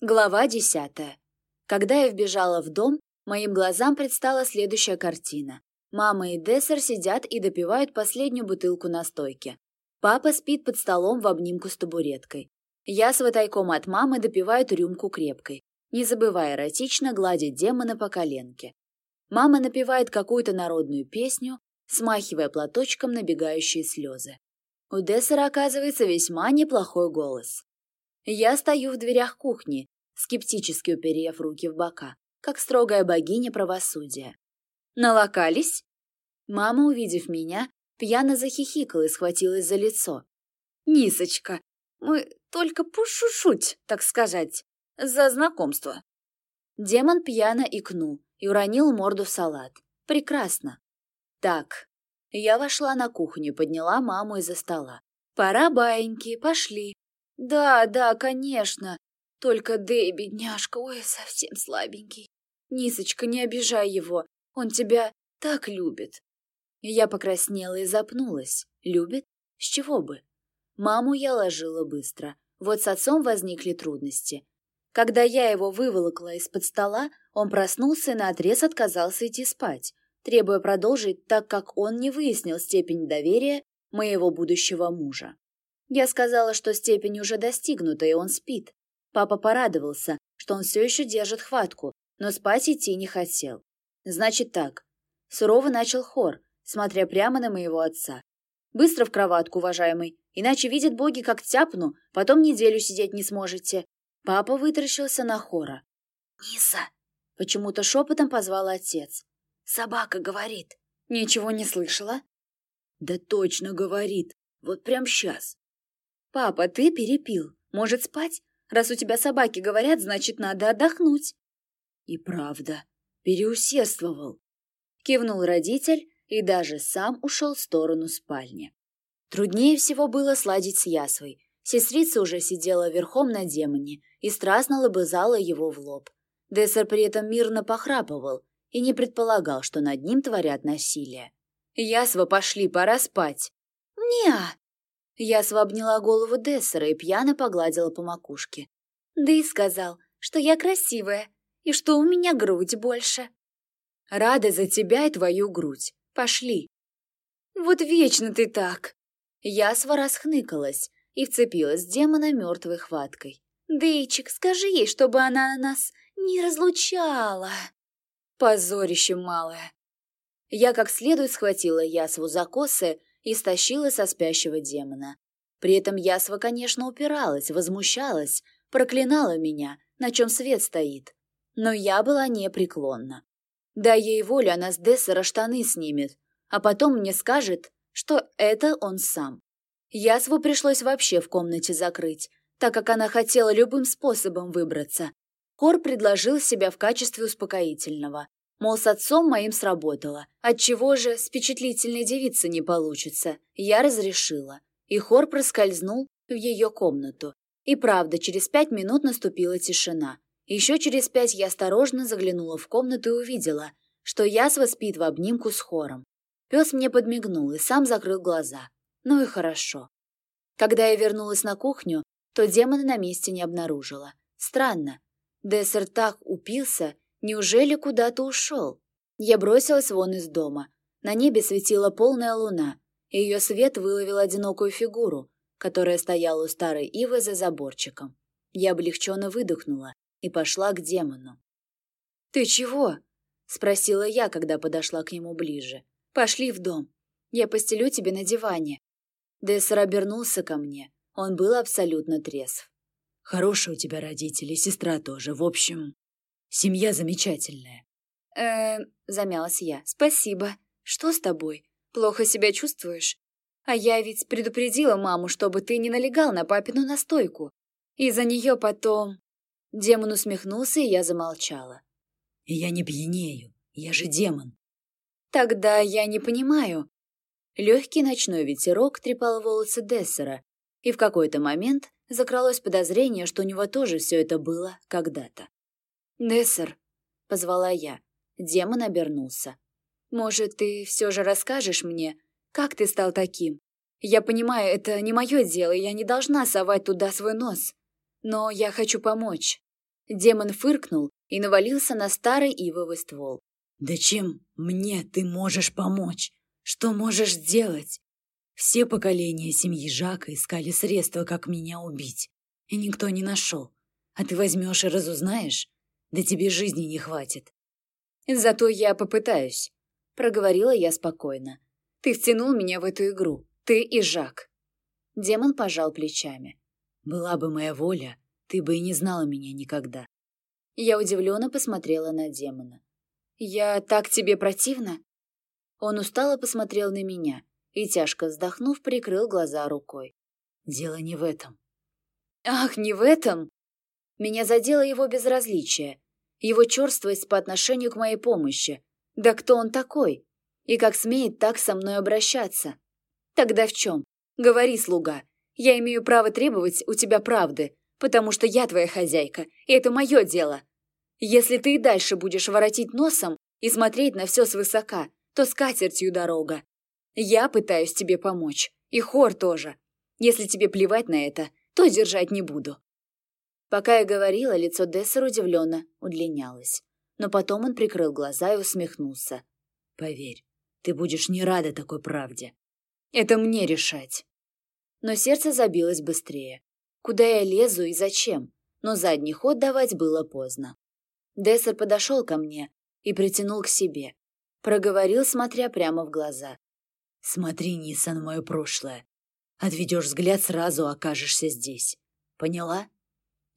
Глава десятая. Когда я вбежала в дом, моим глазам предстала следующая картина. Мама и Дессер сидят и допивают последнюю бутылку на стойке. Папа спит под столом в обнимку с табуреткой. Я с тайком от мамы допиваю рюмку крепкой, не забывая эротично гладить демона по коленке. Мама напевает какую-то народную песню, смахивая платочком набегающие слезы. У Дессера оказывается весьма неплохой голос. Я стою в дверях кухни, скептически уперев руки в бока, как строгая богиня правосудия. «Налокались?» Мама, увидев меня, пьяно захихикала и схватилась за лицо. «Нисочка, мы только пошушуть, так сказать, за знакомство». Демон пьяно икнул и уронил морду в салат. «Прекрасно. Так, я вошла на кухню, подняла маму из-за стола. «Пора, баиньки, пошли. «Да, да, конечно. Только Дэй, бедняжка, ой, совсем слабенький. Нисочка, не обижай его, он тебя так любит». Я покраснела и запнулась. «Любит? С чего бы?» Маму я ложила быстро. Вот с отцом возникли трудности. Когда я его выволокла из-под стола, он проснулся и наотрез отказался идти спать, требуя продолжить, так как он не выяснил степень доверия моего будущего мужа. Я сказала, что степень уже достигнута, и он спит. Папа порадовался, что он все еще держит хватку, но спать идти не хотел. Значит так. Сурово начал хор, смотря прямо на моего отца. Быстро в кроватку, уважаемый, иначе видят боги, как тяпну, потом неделю сидеть не сможете. Папа вытаращился на хора. «Ниса!» — почему-то шепотом позвал отец. «Собака говорит». «Ничего не слышала?» «Да точно говорит. Вот прям сейчас. «Папа, ты перепил. Может, спать? Раз у тебя собаки говорят, значит, надо отдохнуть». «И правда, переусердствовал», — кивнул родитель и даже сам ушел в сторону спальни. Труднее всего было сладить с Ясвой. Сестрица уже сидела верхом на демоне и страстно лобызала его в лоб. Дессер при этом мирно похрапывал и не предполагал, что над ним творят насилие. «Ясва, пошли, пора спать!» «Не-а!» Я обняла голову Дессера и пьяно погладила по макушке. Да и сказал, что я красивая и что у меня грудь больше. Рада за тебя и твою грудь. Пошли. Вот вечно ты так. Ясва расхныкалась и вцепилась демона мертвой хваткой. Дейчик, скажи ей, чтобы она нас не разлучала. Позорище малое. Я как следует схватила Ясву за косы и стащила со спящего демона. При этом Ясва, конечно, упиралась, возмущалась, проклинала меня, на чем свет стоит. Но я была непреклонна. Дай ей волю, она с Дессера штаны снимет, а потом мне скажет, что это он сам. Ясву пришлось вообще в комнате закрыть, так как она хотела любым способом выбраться. Кор предложил себя в качестве успокоительного, Мол, с отцом моим сработало. Отчего же с впечатлительной девицей не получится? Я разрешила. И хор проскользнул в ее комнату. И правда, через пять минут наступила тишина. Еще через пять я осторожно заглянула в комнату и увидела, что Ясва спит в обнимку с хором. Пес мне подмигнул и сам закрыл глаза. Ну и хорошо. Когда я вернулась на кухню, то демона на месте не обнаружила. Странно. Дессер так упился Неужели куда-то ушел? Я бросилась вон из дома. На небе светила полная луна, и ее свет выловил одинокую фигуру, которая стояла у старой ивы за заборчиком. Я облегченно выдохнула и пошла к демону. «Ты чего?» — спросила я, когда подошла к нему ближе. «Пошли в дом. Я постелю тебе на диване». Дессер обернулся ко мне. Он был абсолютно трезв. «Хорошие у тебя родители, сестра тоже. В общем, Семья замечательная. Э, замялась я. Спасибо. Что с тобой? Плохо себя чувствуешь? А я ведь предупредила маму, чтобы ты не налегал на папину настойку. Из-за нее потом... Демон усмехнулся, и я замолчала. Я не пьянею. Я же демон. Тогда я не понимаю. Легкий ночной ветерок трепал волосы Дессера, и в какой-то момент закралось подозрение, что у него тоже все это было когда-то. «Нессер», — позвала я. Демон обернулся. «Может, ты все же расскажешь мне, как ты стал таким? Я понимаю, это не мое дело, я не должна совать туда свой нос. Но я хочу помочь». Демон фыркнул и навалился на старый ивовый ствол. «Да чем мне ты можешь помочь? Что можешь сделать? Все поколения семьи Жака искали средства, как меня убить, и никто не нашел. А ты возьмешь и разузнаешь? Да тебе жизни не хватит». «Зато я попытаюсь», — проговорила я спокойно. «Ты втянул меня в эту игру, ты и Жак». Демон пожал плечами. «Была бы моя воля, ты бы и не знала меня никогда. Я удивленно посмотрела на демона. «Я так тебе противна?» Он устало посмотрел на меня и, тяжко вздохнув, прикрыл глаза рукой. «Дело не в этом». «Ах, не в этом?» Меня задело его безразличие, его черствость по отношению к моей помощи. Да кто он такой? И как смеет так со мной обращаться? Тогда в чем? Говори, слуга. Я имею право требовать у тебя правды, потому что я твоя хозяйка, и это мое дело. Если ты и дальше будешь воротить носом и смотреть на все свысока, то с катертью дорога. Я пытаюсь тебе помочь, и хор тоже. Если тебе плевать на это, то держать не буду». Пока я говорила, лицо Дессера удивленно удлинялось. Но потом он прикрыл глаза и усмехнулся. «Поверь, ты будешь не рада такой правде. Это мне решать». Но сердце забилось быстрее. Куда я лезу и зачем? Но задний ход давать было поздно. Дессер подошел ко мне и притянул к себе. Проговорил, смотря прямо в глаза. «Смотри, Ниса, на мое прошлое. Отведешь взгляд, сразу окажешься здесь. Поняла?»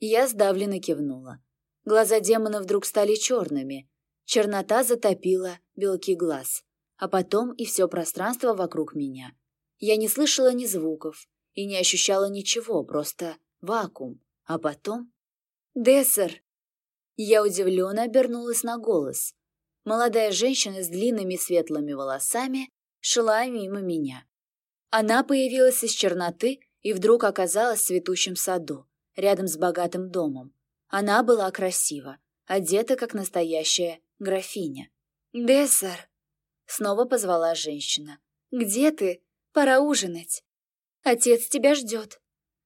Я сдавленно кивнула. Глаза демона вдруг стали черными. Чернота затопила белки глаз, а потом и все пространство вокруг меня. Я не слышала ни звуков, и не ощущала ничего, просто вакуум. А потом... «Дессер!» Я удивленно обернулась на голос. Молодая женщина с длинными светлыми волосами шла мимо меня. Она появилась из черноты и вдруг оказалась в цветущем саду, рядом с богатым домом. Она была красива, одета как настоящая графиня. «Дессер!» — снова позвала женщина. «Где ты? Пора ужинать!» Отец тебя ждет».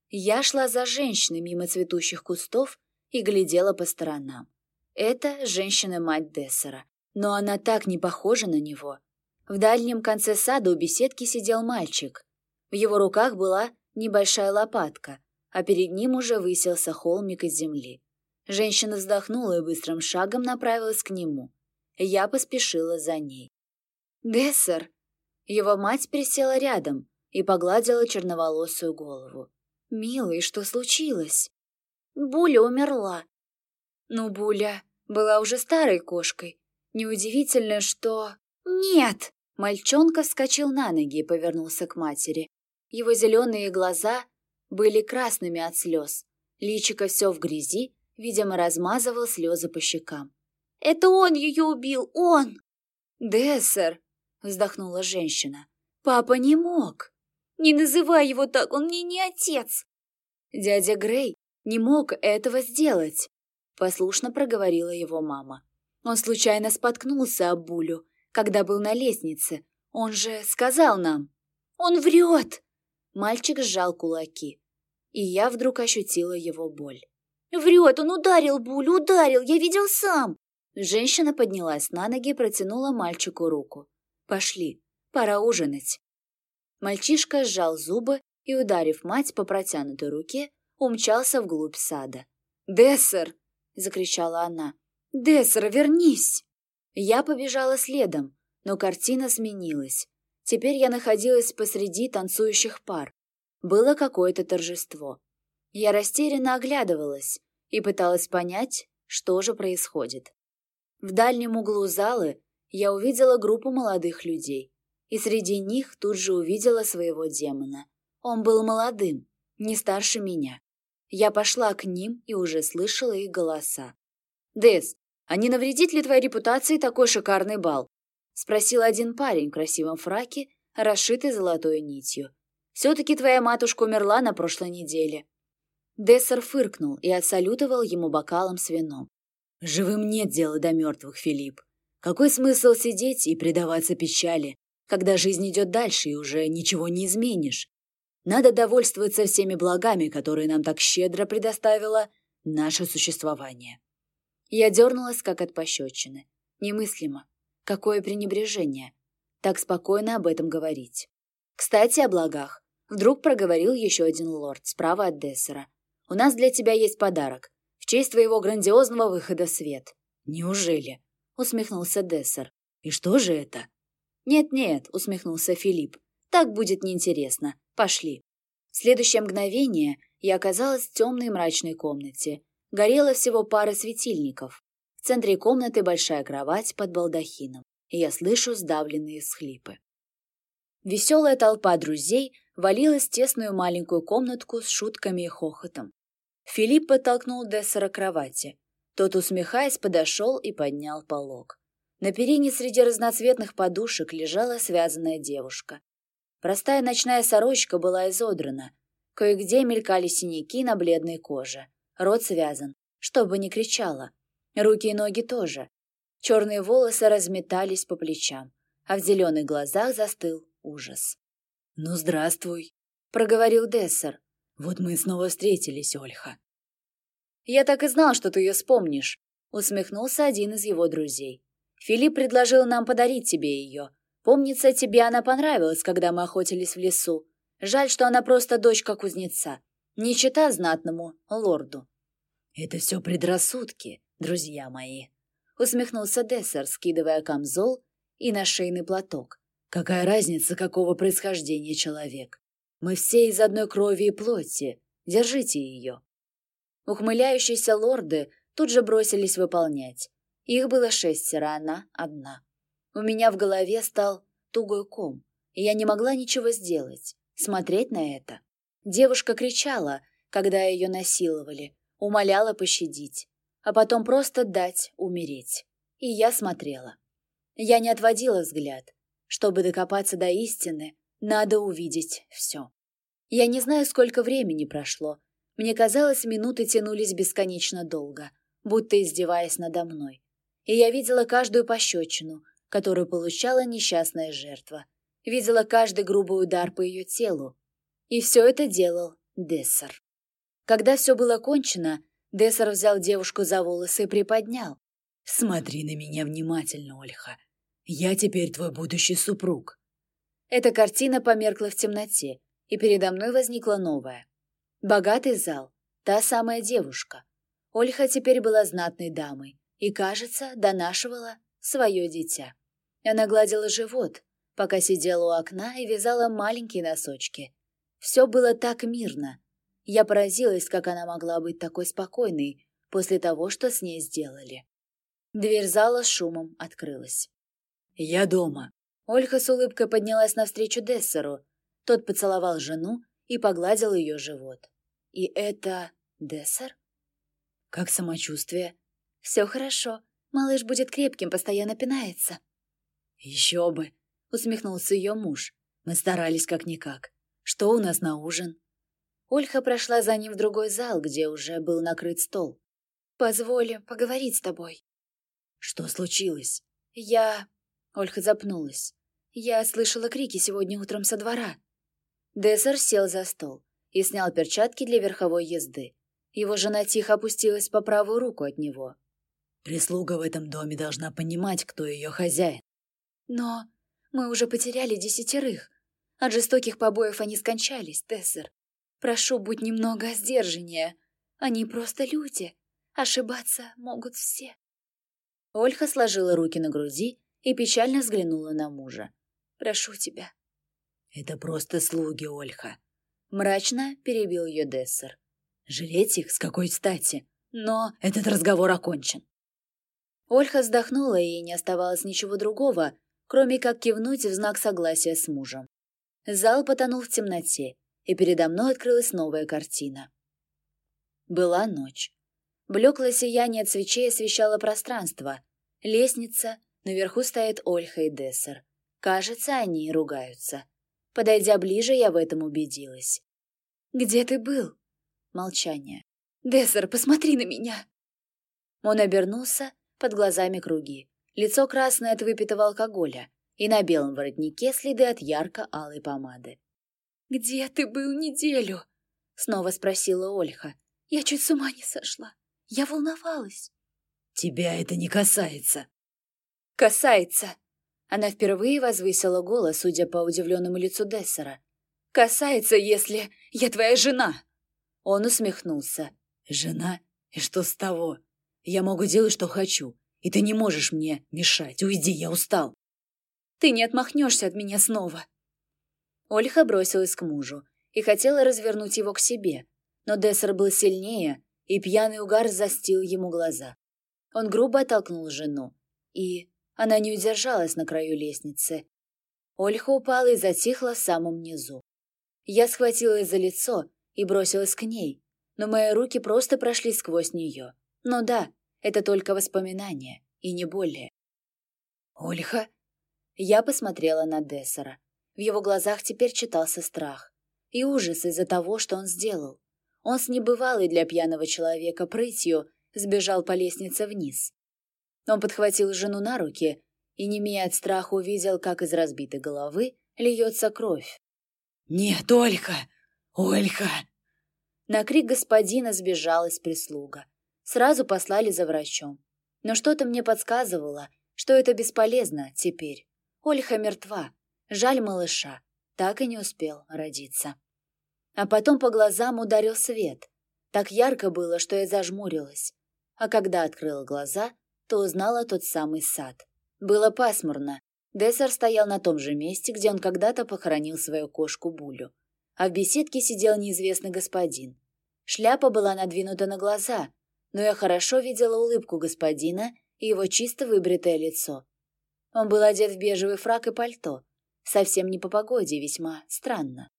Я шла за женщиной мимо цветущих кустов и глядела по сторонам. Это женщина-мать Дессера, но она так не похожа на него. В дальнем конце сада у беседки сидел мальчик. В его руках была небольшая лопатка, а перед ним уже высился холмик из земли. Женщина вздохнула и быстрым шагом направилась к нему. Я поспешила за ней. «Дессер!» Его мать присела рядом, и погладила черноволосую голову. «Милый, что случилось?» «Буля умерла». «Ну, Буля была уже старой кошкой. Неудивительно, что...» «Нет!» Мальчонка вскочил на ноги и повернулся к матери. Его зеленые глаза были красными от слез. Личико все в грязи, видимо, размазывал слезы по щекам. «Это он ее убил! Он!» «Дессер!» — вздохнула женщина. «Папа не мог!» Не называй его так, он мне не отец!» Дядя Грей не мог этого сделать, послушно проговорила его мама. Он случайно споткнулся об Булю, когда был на лестнице. Он же сказал нам. «Он врет!» Мальчик сжал кулаки, и я вдруг ощутила его боль. «Врет! Он ударил Булю, ударил! Я видел сам!» Женщина поднялась на ноги и протянула мальчику руку. «Пошли, пора ужинать». Мальчишка сжал зубы и, ударив мать по протянутой руке, умчался вглубь сада. «Дессер!» — закричала она. «Дессер, вернись!» Я побежала следом, но картина сменилась. Теперь я находилась посреди танцующих пар. Было какое-то торжество. Я растерянно оглядывалась и пыталась понять, что же происходит. В дальнем углу залы я увидела группу молодых людей и среди них тут же увидела своего демона. Он был молодым, не старше меня. Я пошла к ним и уже слышала их голоса. «Дэс, а не навредит ли твоей репутации такой шикарный бал?» — спросил один парень в красивом фраке, расшитый золотой нитью. «Все-таки твоя матушка умерла на прошлой неделе». Дессер фыркнул и отсалютовал ему бокалом с вином. «Живым нет дела до мертвых, Филипп. Какой смысл сидеть и предаваться печали, когда жизнь идет дальше и уже ничего не изменишь. Надо довольствоваться всеми благами, которые нам так щедро предоставила наше существование. Я дернулась, как от пощечины. Немыслимо. Какое пренебрежение. Так спокойно об этом говорить. Кстати, о благах. Вдруг проговорил еще один лорд справа от Дессера. «У нас для тебя есть подарок. В честь твоего грандиозного выхода в свет». «Неужели?» — усмехнулся Дессер. «И что же это?» «Нет-нет», — усмехнулся Филипп. «Так будет неинтересно. Пошли». В следующее мгновение я оказалась в темной мрачной комнате. Горела всего пара светильников. В центре комнаты большая кровать под балдахином, и я слышу сдавленные схлипы. Веселая толпа друзей валилась в тесную маленькую комнатку с шутками и хохотом. Филипп подтолкнул Дессера к кровати. Тот, усмехаясь, подошел и поднял полог. На перине среди разноцветных подушек лежала связанная девушка. Простая ночная сорочка была изодрана. Кое-где мелькали синяки на бледной коже. Рот связан, чтобы не кричала. Руки и ноги тоже. Черные волосы разметались по плечам, а в зеленых глазах застыл ужас. «Ну, здравствуй», — проговорил Дессер. «Вот мы снова встретились, Ольха». «Я так и знал, что ты ее вспомнишь», — усмехнулся один из его друзей. «Филипп предложил нам подарить тебе ее. Помнится, тебе она понравилась, когда мы охотились в лесу. Жаль, что она просто дочка кузнеца, не чита знатному лорду». «Это все предрассудки, друзья мои», — усмехнулся Дессер, скидывая камзол и на шейный платок. «Какая разница, какого происхождения человек? Мы все из одной крови и плоти. Держите ее». Ухмыляющиеся лорды тут же бросились выполнять. Их было шестеро, она одна. У меня в голове стал тугой ком, и я не могла ничего сделать, смотреть на это. Девушка кричала, когда ее насиловали, умоляла пощадить, а потом просто дать умереть. И я смотрела. Я не отводила взгляд. Чтобы докопаться до истины, надо увидеть все. Я не знаю, сколько времени прошло, мне казалось, минуты тянулись бесконечно долго, будто издеваясь надо мной. И я видела каждую пощечину, которую получала несчастная жертва. Видела каждый грубый удар по ее телу. И все это делал Дессер. Когда все было кончено, Дессер взял девушку за волосы и приподнял. «Смотри на меня внимательно, Ольха. Я теперь твой будущий супруг». Эта картина померкла в темноте, и передо мной возникла новая. Богатый зал, та самая девушка. Ольха теперь была знатной дамой и, кажется, донашивала свое дитя. Она гладила живот, пока сидела у окна и вязала маленькие носочки. Все было так мирно. Я поразилась, как она могла быть такой спокойной после того, что с ней сделали. Дверь зала с шумом открылась. «Я дома». Ольха с улыбкой поднялась навстречу Дессеру. Тот поцеловал жену и погладил ее живот. И это Дессер? Как самочувствие? Все хорошо. Малыш будет крепким, постоянно пинается. Еще бы, усмехнулся ее муж. Мы старались как-никак. Что у нас на ужин? Ольха прошла за ним в другой зал, где уже был накрыт стол. «Позволь поговорить с тобой». «Что случилось?» «Я...» Ольха запнулась. «Я слышала крики сегодня утром со двора». Дессер сел за стол и снял перчатки для верховой езды. Его жена тихо опустилась по правую руку от него. «Прислуга в этом доме должна понимать, кто ее хозяин». «Но мы уже потеряли десятерых. От жестоких побоев они скончались, Тессер. Прошу, будь немного сдержаннее. Они просто люди. Ошибаться могут все». Ольха сложила руки на груди и печально взглянула на мужа. «Прошу тебя». «Это просто слуги, Ольха. Мрачно перебил ее Дессер. Жалеть их с какой стати? Но этот разговор окончен. Ольха вздохнула, и не оставалось ничего другого, кроме как кивнуть в знак согласия с мужем. Зал потонул в темноте, и передо мной открылась новая картина. Была ночь. Блеклое сияние от свечей освещало пространство. Лестница, наверху стоит Ольха и Дессер. Кажется, они ругаются. Подойдя ближе, я в этом убедилась. «Где ты был?» Молчание. «Дессер, посмотри на меня!» Он обернулся, под глазами круги. Лицо красное от выпитого алкоголя, и на белом воротнике следы от ярко-алой помады. «Где ты был неделю?» — снова спросила Ольха. Я чуть с ума не сошла. Я волновалась. Тебя это не касается. Касается. Она впервые возвысила голос, судя по удивленному лицу Дессера. Касается, если я твоя жена. Он усмехнулся. Жена? И что с того? Я могу делать, что хочу, и ты не можешь мне мешать. Уйди, я устал. Ты не отмахнешься от меня снова. Ольха бросилась к мужу и хотела развернуть его к себе, но Дессер был сильнее, и пьяный угар застил ему глаза. Он грубо оттолкнул жену, и она не удержалась на краю лестницы. Ольха упала и затихла в самом низу. Я схватилась за лицо и бросилась к ней, но мои руки просто прошли сквозь нее. Ну да, это только воспоминания, и не более. «Ольха?» Я посмотрела на Дессера. В его глазах теперь читался страх и ужас из-за того, что он сделал. Он с небывалой для пьяного человека прытью сбежал по лестнице вниз. Он подхватил жену на руки и, не имея от страха, увидел, как из разбитой головы льется кровь. «Нет, Ольха! Ольха!» На крик господина сбежалась прислуга. Сразу послали за врачом. Но что-то мне подсказывало, что это бесполезно теперь. Ольха мертва. Жаль малыша. Так и не успел родиться. А потом по глазам ударил свет. Так ярко было, что я зажмурилась. А когда открыла глаза, то узнала тот самый сад. Было пасмурно. Дессер стоял на том же месте, где он когда-то похоронил свою кошку Булю. А в беседке сидел неизвестный господин. Шляпа была надвинута на глаза, но я хорошо видела улыбку господина и его чисто выбритое лицо. Он был одет в бежевый фрак и пальто. Совсем не по погоде, весьма странно.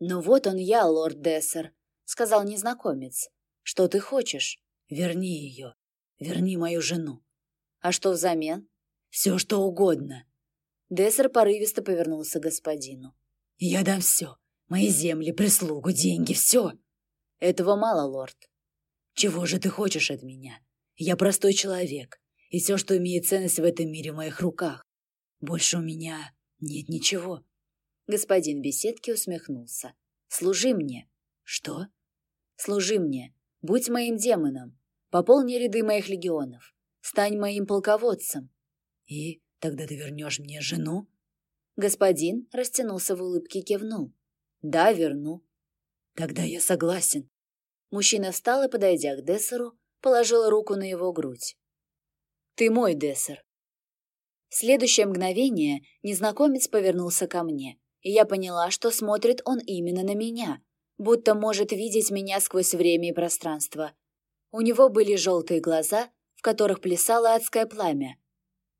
«Ну вот он я, лорд Дессер», — сказал незнакомец. «Что ты хочешь?» «Верни ее. Верни мою жену». «А что взамен?» «Все, что угодно». Дессер порывисто повернулся к господину. «Я дам все. Мои земли, прислугу, деньги, все». «Этого мало, лорд». «Чего же ты хочешь от меня? Я простой человек, и все, что имеет ценность в этом мире, в моих руках. Больше у меня нет ничего». Господин беседки усмехнулся. «Служи мне». «Что?» «Служи мне. Будь моим демоном. Пополни ряды моих легионов. Стань моим полководцем». «И тогда ты вернешь мне жену?» Господин растянулся в улыбке и кивнул. «Да, верну». «Тогда я согласен». Мужчина встал и, подойдя к Дессеру, положил руку на его грудь. «Ты мой, Дессер». В следующее мгновение незнакомец повернулся ко мне и я поняла, что смотрит он именно на меня, будто может видеть меня сквозь время и пространство. У него были желтые глаза, в которых плясало адское пламя,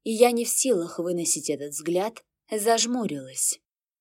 и я не в силах выносить этот взгляд, зажмурилась.